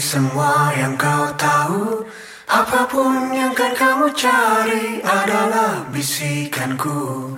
semua yang kau tahu. Apa pun yang kan kamu cari adalah bisikanku.